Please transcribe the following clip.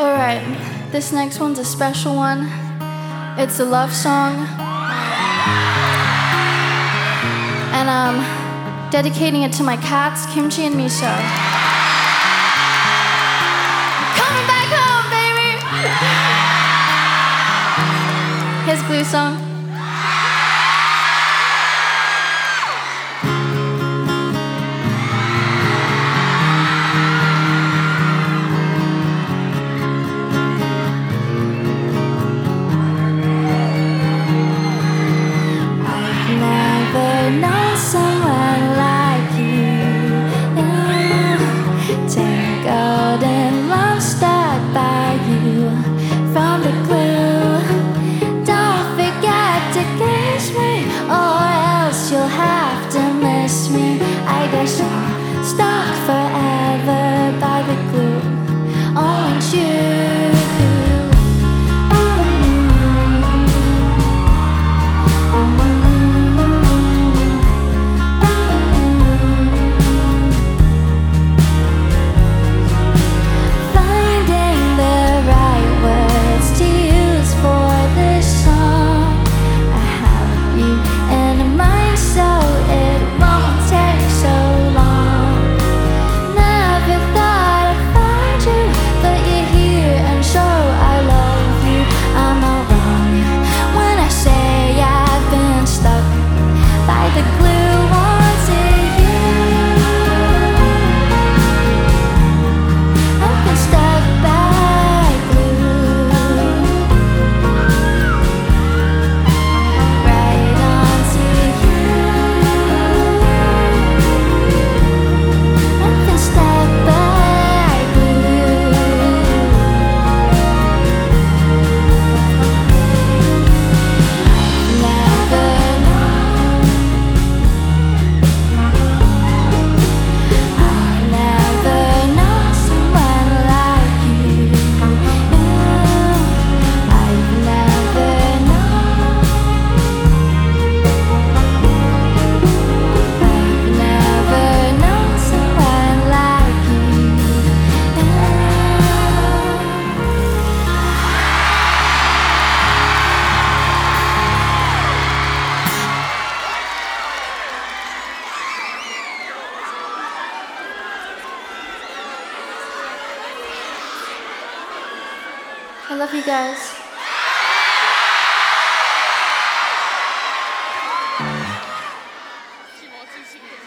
Alright, this next one's a special one. It's a love song. And I'm dedicating it to my cats, Kimchi and Miso. Coming back home, baby! Here's Glue Song. I love you guys.